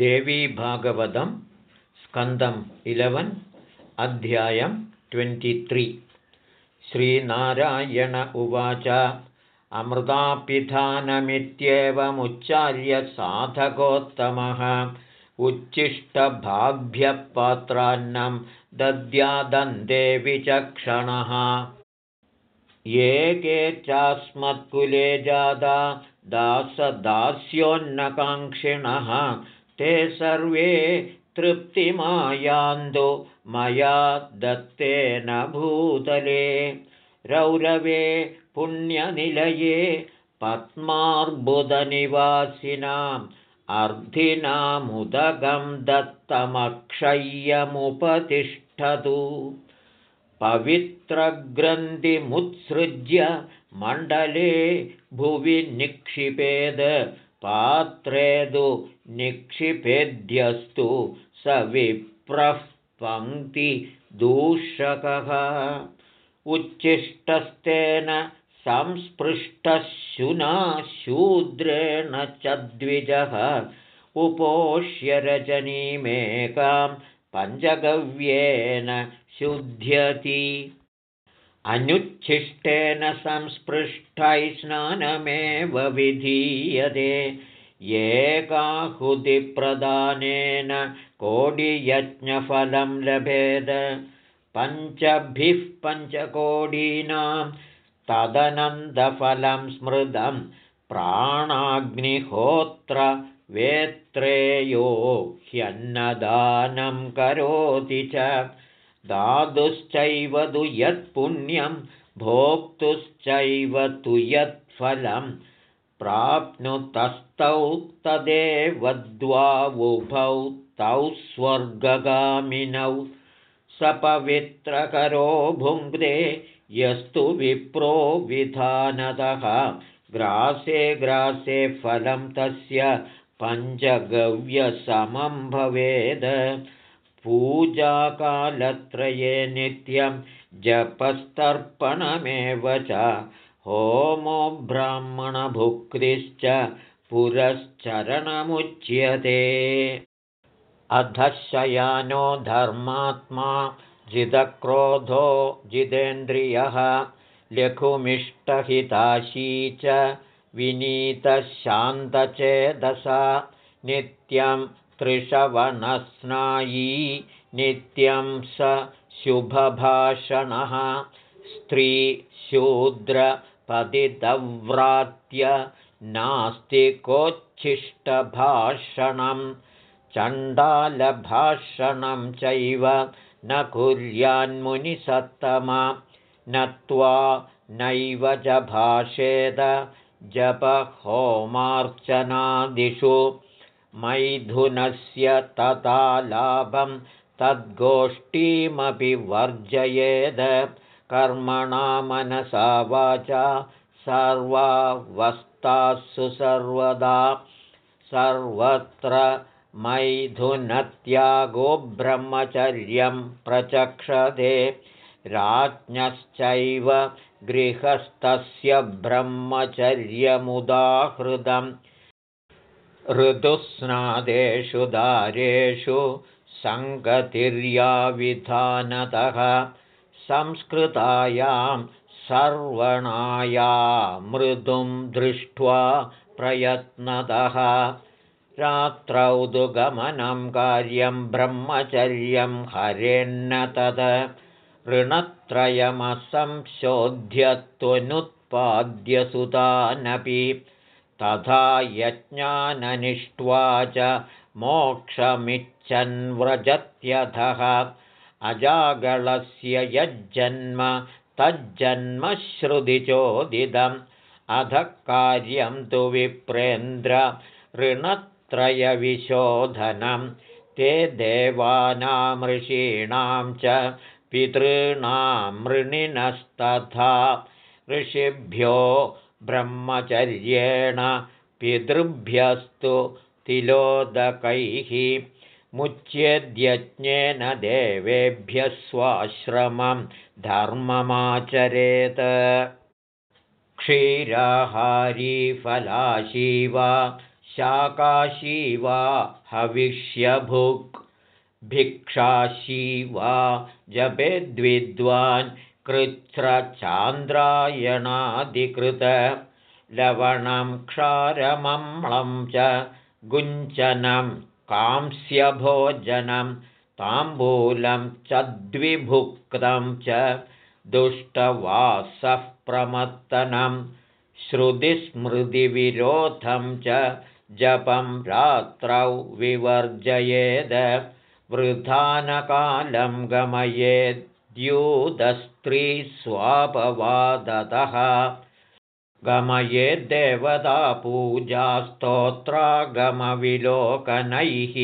देवीभागवतं स्कन्दम् इलेवन् अध्यायं ट्वेण्टित्रि श्रीनारायण उवाच अमृतापिधानमित्येवमुच्चार्य साधकोत्तमः उच्छिष्टभाग्यपात्रान्नं दद्यादन्ते विचक्षणः ये के चास्मत्कुले जादा दासदास्योन्नकाङ्क्षिणः ते सर्वे तृप्तिमायान्दो। मया दत्तेन भूतले। रौरवे पुण्यनिलये पद्मार्बुदनिवासिनाम् अर्धिनामुदगं दत्तमक्षय्यमुपतिष्ठतु। पवित्रग्रन्थिमुत्सृज्य मण्डले भुवि निक्षिपेद पात्रेदु निक्षिपेद्यस्तु स विप्रः पङ्क्तिदूषकः उच्छिष्टस्तेन संस्पृष्टशुना शूद्रेण च द्विजः। उपोष्य रजनीमेकां पञ्चगव्येन शुध्यति। अनुच्छिष्टेन संस्पृष्टै स्नानमेव विधीयते एकाहुतिप्रदानेन कोडियज्ञफलं लभेद। पञ्चभिः पञ्चकोडीनां तदनन्दफलं स्मृतं प्राणाग्निहोत्र वेत्रेयो ह्यन्नदानं करोति च। दातुश्चैव तु यत्पुण्यं भोक्तुश्चैव तु यत्फलं प्राप्नुतस्तौ तदेवद्वावुभौ तौ स्वर्गगामिनौ सपवित्रकरो भुङ्क्ते यस्तु विप्रो विधानतः। ग्रासे ग्रासे फलं तस्य पञ्चगव्यसमं भवेद्। पूजाकालत्रये नित्यं जपस्तर्पणमेव च होमो ब्राह्मणभुक्तिश्च पुरश्चरणमुच्यते। अधशयानो धर्मात्मा जिदक्रोधो जितेन्द्रियः लघुमिष्टहिताशी च विनीतशान्तचेदसा नित्यं त्रिशवनस्नायी नित्यं स शुभभाषणः स्त्रीशूद्रपतितव्रात्य नास्ति कोच्छिष्टभाषणं चण्डालभाषणं चैव न कुर्यान्मुनिसत्तमा नत्वा नैव च भाषेद जपहोमार्चनादिषु। मैथुनस्य तथा लाभं तद्गोष्ठीमपि वर्जयेद कर्मणा मनसा वाचा सर्वावस्थासु सर्वदा सर्वत्र मैथुनत्यागो ब्रह्मचर्यं प्रचक्षते राज्ञश्चैव गृहस्थस्य ब्रह्मचर्यमुदाहृदम् ऋतुस्नादेषु दारेषु सङ्गतिर्याविधानतः संस्कृतायां सर्वणाया मृदुं दृष्ट्वा प्रयत्नतः रात्रौ तु गमनं कार्यं ब्रह्मचर्यं हरेन्न तद। ऋणत्रयमसंशोध्यत्वनुत्पाद्यसुतानपि तथा यज्ञाननिष्ट्वा च मोक्षमिच्छन्व्रजत्यथः अजागलस्य यज्जन्म तज्जन्मश्रुतिचोदितम् अधः कार्यं तु विप्रेन्द्र ऋणत्रयविशोधनं ते देवानामृषीणां च पितॄणामृणिनस्तथा ऋषिभ्यो ब्रह्मचर्येण पितृभ्यस्तु तिलोदकैः मुच्येद्यज्ञेन देवेभ्यः स्वाश्रमं धर्ममाचरेत्। क्षीराहारी फलाशी वा शाकाशी वा हविष्यभुक् भिक्षाशी वा जपेद्विद्वान् कृच्छ्रचान्द्रायणाधिकृत लवणं क्षारमम्लं च गुञ्चनं कांस्यभोजनं ताम्बूलं च द्विभुक्तं च दुष्टवासः प्रमत्तनं श्रुतिस्मृतिविरोधं च जपं रात्रौ विवर्जयेद वृधानकालं गमयेद्यूतस्त्रीस्वापवादतः गमयेद्देवतापूजास्तोत्रागमविलोकनैः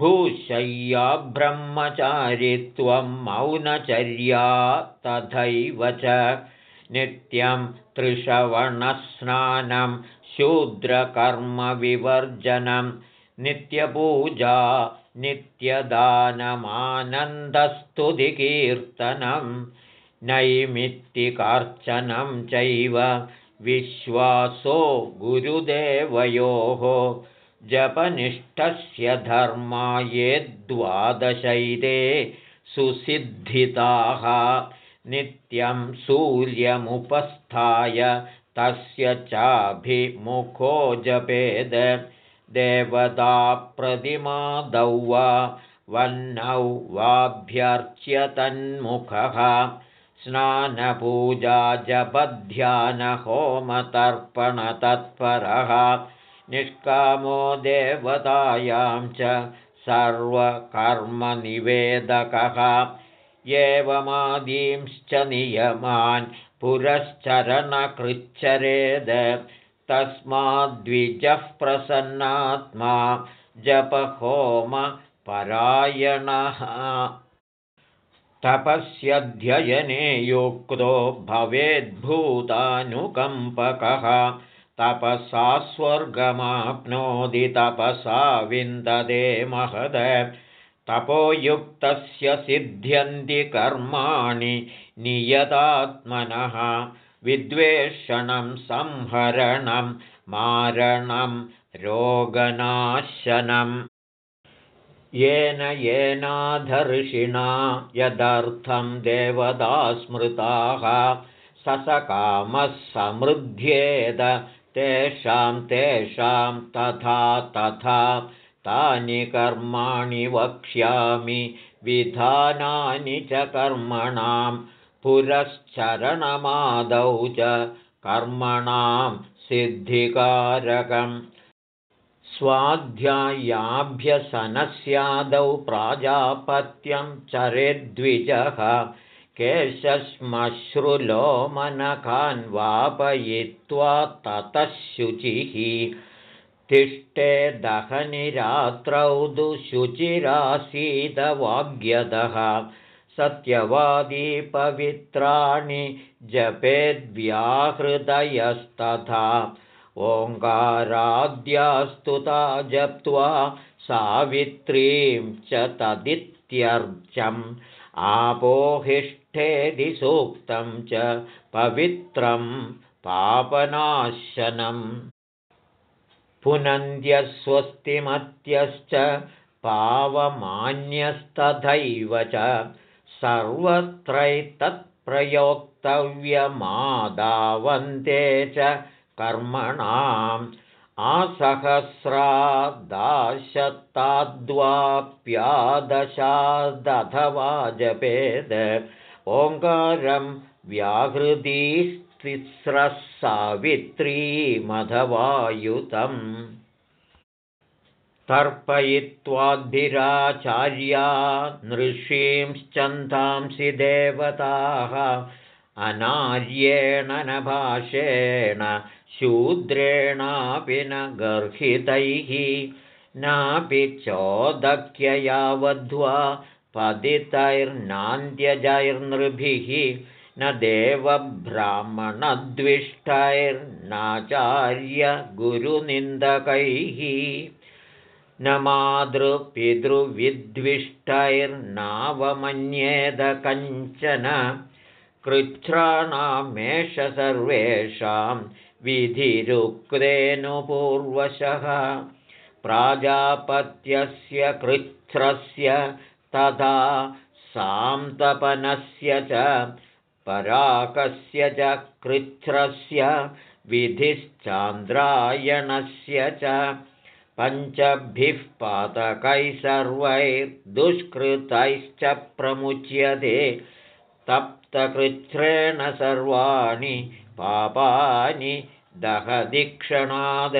भूशय्याब्रह्मचारित्वं मौनचर्या तथैव च नित्यं त्रिषवणस्नानं शूद्रकर्मविवर्जनं नित्यपूजा नित्यदानमानन्दस्तुतिकीर्तनं नैमित्तिकार्चनं चैव विश्वासो गुरुदेवयोः जपनिष्ठस्य धर्मा ये द्वादशैते सुसिद्धिताः नित्यं सूर्यमुपस्थाय तस्य चाभिमुखो जपेद। देवताप्रतिमादौ वा वह्नौ वाभ्यर्च्य तन्मुखः स्नानपूजा जपध्यानहोमतर्पणतत्परः निष्कामो देवतायां च सर्वकर्मनिवेदकः। एवमादींश्च नियमान् पुरश्चरणकृच्छरेद तस्माद्विजः प्रसन्नात्मा जपहोमपरायणः तपस्यध्ययने युक्तो भवेद्भूतानुकम्पकः। तपसा स्वर्गमाप्नोति तपसा विन्ददे महद। तपोयुक्तस्य सिद्ध्यन्ति कर्माणि नियतात्मनः। विद्वेषणं संहरणं मारणं रोगनाशनम् येन येनाधर्षिणा यदर्थं देवता स्मृताः ससकामः समृद्ध्येद तेषां तेषां तथा तथा तानि कर्माणि वक्ष्यामि विधानानि च कर्मणां पुरश्चरणमादौ च कर्मणां सिद्धिकारकम् स्वाध्यायाभ्यसनस्यादौ प्राजापत्यं चरेद्विजः केशश्मश्रुलोमनखान्वापयित्वा ततः शुचिः तिष्ठे दहनिरात्रौ दुशुचिरासीदवाग्यदः सत्यवादी पवित्राणि जपेद्व्याहृदयस्तथा ओङ्काराद्यास्तुता जप्त्वा सावित्रीं च तदित्यर्चम् आपोहिष्ठेदि सूक्तं च पवित्रं पापनाशनम्। पुनन्द्यस्वस्तिमत्यश्च पावमान्यस्तथैव च सर्वत्रैतत्प्रयोक्तव्यमादावन्ते च कर्मणाम् आसहस्रादाशताद्वाप्यादशादथवा जपेद ओङ्कारं व्याहृतिस्तिस्रः सावित्रीमधवायुतम् तर्पयित्वाद्भिराचार्या नृषींश्चन्तांसि देवताः। अनार्येण न भाषेण शूद्रेणापि न गर्हितैः नापि चोदक्यया वध्वा पतितैर्नान्द्यजैर्नृभिः न देवब्राह्मणद्विष्टैर्नाचार्यगुरुनिन्दकैः न मातृपितृविद्विष्टैर्नावमन्येद कञ्चन कृच्छ्राणामेष सर्वेषां विधिरुक्तेऽनुपूर्वशः प्राजापत्यस्य कृच्छ्रस्य तथा सान्तपनस्य च पराकस्य च कृच्छ्रस्य विधिश्चान्द्रायणस्य च पञ्चभिः पातकैः सर्वैर्दुष्कृतैश्च प्रमुच्यते तप्तकृच्छ्रेण सर्वाणि पापानि दहदीक्षणाद।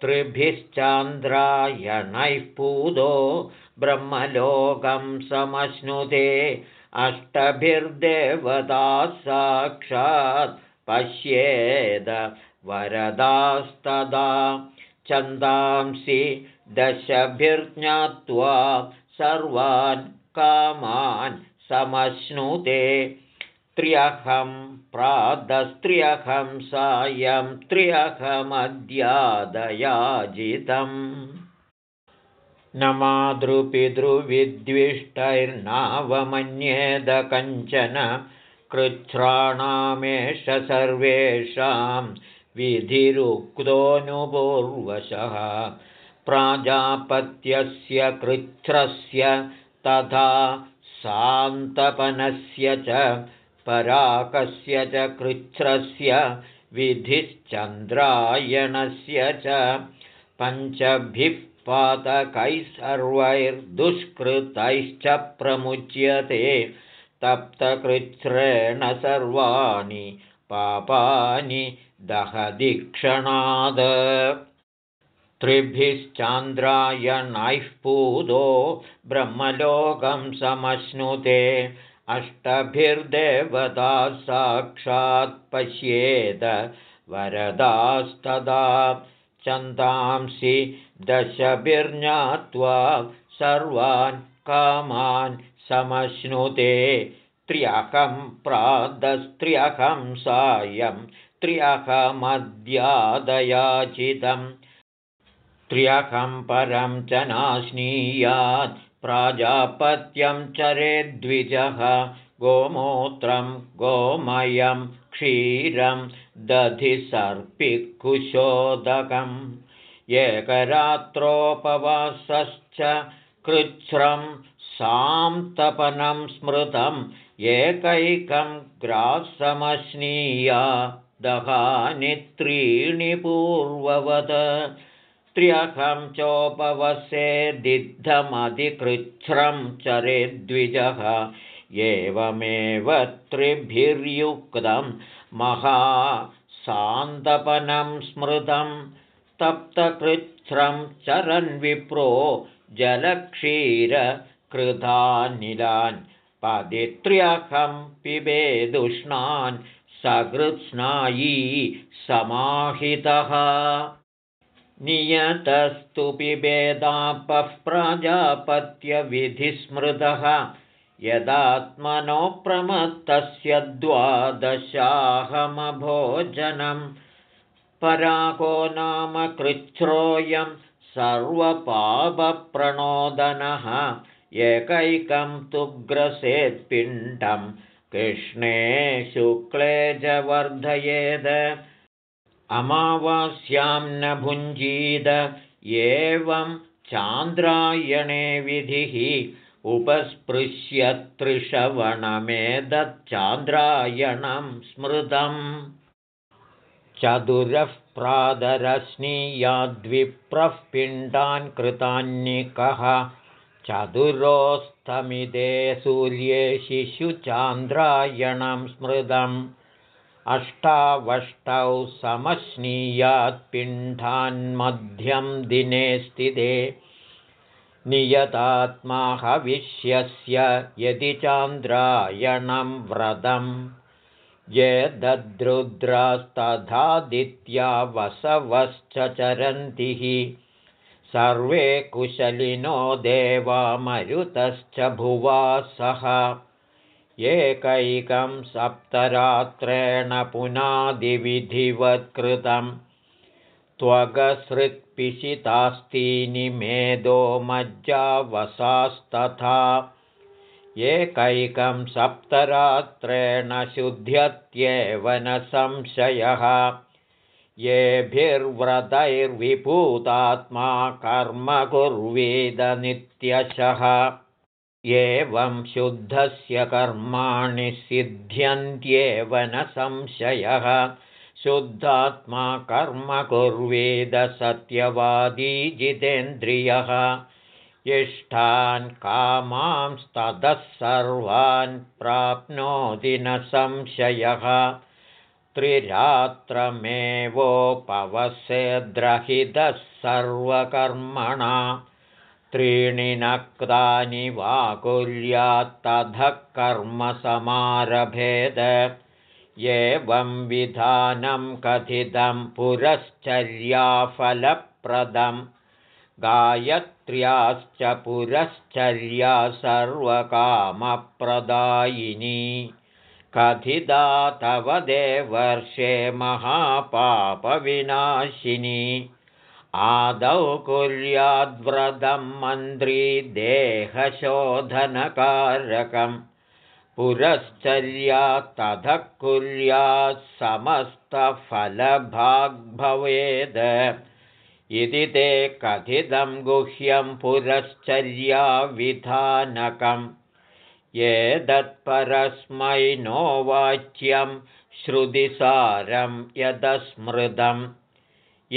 त्रिभिश्चान्द्रायणैः पूदो ब्रह्मलोकं समश्नुते। अष्टभिर्देवता साक्षात् पश्येद वरदास्तदा। छन्दांसि दशभिर्ज्ञात्वा सर्वान् कामान् समश्नुते। त्र्यहं प्रातस्त्र्यहं सायं त्र्यहमद्यादयाजितम् न मातृपितृविद्विष्टैर्नावमन्येद कञ्चन कृच्छ्राणामेष सर्वेषां विधिरुक्तोऽनुपूर्वशः। प्राजापत्यस्य कृच्छ्रस्य तथा सान्तपनस्य च पराकस्य च कृच्छ्रस्य विधिश्चन्द्रायणस्य च पञ्चभिः पातकैः सर्वैर्दुष्कृतैश्च प्रमुच्यते तप्तकृच्छ्रेण सर्वाणि पापानि दहदीक्षणाद त्रिभिश्चान्द्रायणैः पूदो ब्रह्मलोकं समश्नुते। अष्टभिर्देवता साक्षात् पश्येद वरदास्तदा चन्दांसि दशभिर्ज्ञात्वा सर्वान् कामान् समश्नुते। त्र्यहं प्रातस्त्र्यहं सायं त्र्यहमद्यादयाचितं त्र्यहं परं च नाश्नीयात् प्राजापत्यं चरेद्विजः गोमूत्रं गोमयं क्षीरं दधिसर्पिकुशोदकम् एकरात्रोपवासश्च कृच्छ्रं सान्तपनं स्मृतम् एकैकं ग्रासमश्नीया दहानि त्रीणि पूर्ववद त्र्यहं चोपवसे दिग्धमधिकृच्छ्रं चरेद्विजः। एवमेव त्रिभिर्युक्तं महासान्तपनं स्मृतं तप्तकृच्छ्रं चरन्विप्रो जलक्षीरकृतानिलान् पदित्र्यहं पिबेदुष्णान् सकृत्स्नायी समाहितः नियतस्तु पिबेदापः प्राजापत्यविधिस्मृतः। यदात्मनो प्रमत्तस्य द्वादशाहमभोजनं पराको नाम कृच्छ्रोऽयं सर्वपापप्रणोदनः। एकैकं तु ग्रसेत्पिण्डं। कृष्णे शुक्ले च वर्धयेद अमावास्यां न भुञ्जीद एवं चान्द्रायणे विधिः उपस्पृश्य त्रिश्रवणमेदच्चान्द्रायणं स्मृतम्। चतुरः प्रादरश्नीयाद्विप्रः पिण्डान् कृतान्निकः चतुरोस्तमिदे सूर्ये शिशुचान्द्रायणं स्मृतम् अष्टावष्टौ समश्नीयात्पिण्डान्मध्यं दिने स्थिते। नियतात्मा हविष्यस्य यदि चान्द्रायणं व्रतं ये दद्रुद्रास्तथादित्या वसवश्च चरन्ति। सर्वे कुशलिनो देवामरुतश्च भुवा सह एकैकं सप्तरात्रेण पुनादिविधिवत्कृतं मज्जावसास्तथा। एकैकं सप्तरात्रेण शुद्ध्यत्येव न संशयः। येभिर्व्रतैर्विभूतात्मा कर्म कुर्वीदनित्यशः एवं शुद्धस्य कर्माणि सिद्ध्यन्त्येव न संशयः। शुद्धात्मा कर्म सत्यवादी जितेन्द्रियः। इष्टान् कामांस्ततः सर्वान् प्राप्नोति न संशयः। त्रिरात्रमेवोपवसेद्रहितः सर्वकर्मणा त्रीणि नक्तानि वा कुर्यात्ततः कर्म समारभेद एवं विधानं कथितं पुरश्चर्याफलप्रदम् गायत्र्याश्च पुरश्चर्या सर्वकामप्रदायिनी। कथिता तव देवर्षे महापापविनाशिनी आदौ कुर्याद्व्रतं मन्त्री देहशोधनकारकं पुरश्चर्या ततः कुर्यात् समस्तफलभाग्भवेद्। इति ते कथितं गुह्यं पुरश्चर्याविधानकम् एतत्परस्मै नो वाच्यं श्रुतिसारं यदस्मृतम्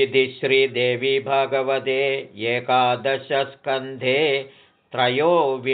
इति श्रीदेवी भगवते एकादशस्कन्धे त्रयोविंशोऽध्यायः